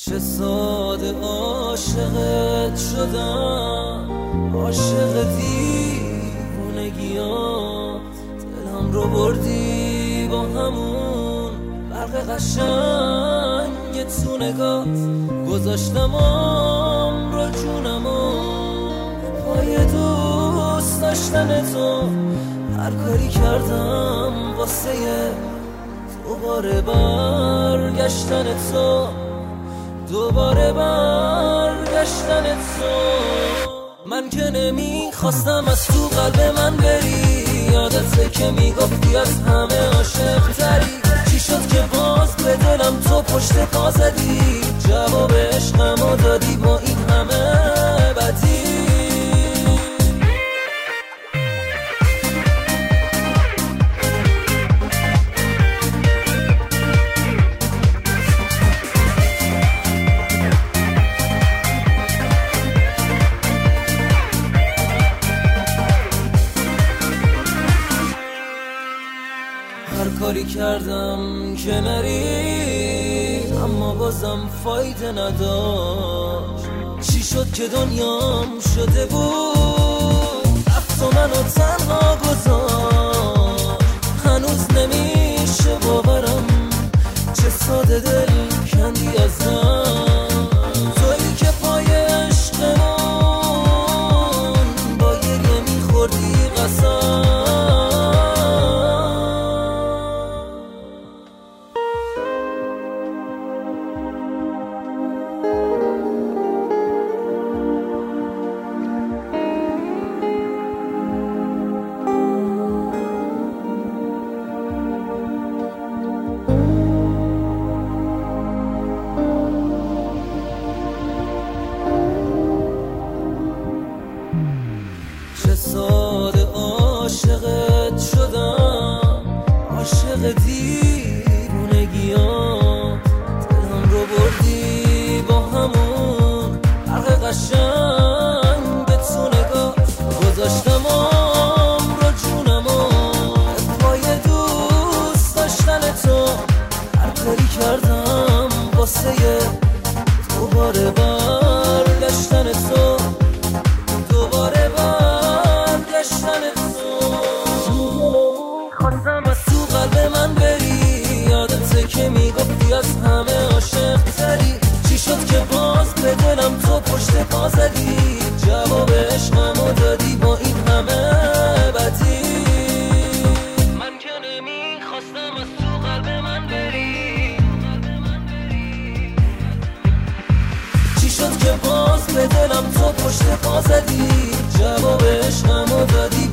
چه ساده عاشقت شدم عاشق دیوونگیات دلم رو بردی با همون برق قشنگ تو نگات گذاشتم رو جونم پای دوست داشتن تو. هر کاری کردم واسه دوباره برگشتن تو. دوباره برگشتن تو. من که نمی‌خواستم از تو قلب من بری. یادته که می‌گفتی از همه عاشق تری چی شد که باز به دلم تو پشت پا هر کاری کردم که نری اما بازم فایده نداشت. چی شد که دنیام شده بود؟ رفت و منو تنها گذاشت. هنوز نمیشه باورم چه ساده دل کندی ازم ساده عاشقت شدم عاشق دیوونگی ها دلم رو بردی با همون حرق قشنگ به تو نگاه گذاشتم رو جونم پای دوست داشتن تو. هر کاری کردم واسه دوباره برگشتن تو. که می‌گفتی از همه عاشق تری. چی شد که باز به دلم تو پشت پا زدی؟ جواب عشقمو دادی با این همه بدی. من که نمی‌خواستم از قلب من بری. چی شد که باز به دلم تو پشت پا زدی؟ جواب عشقمو دادی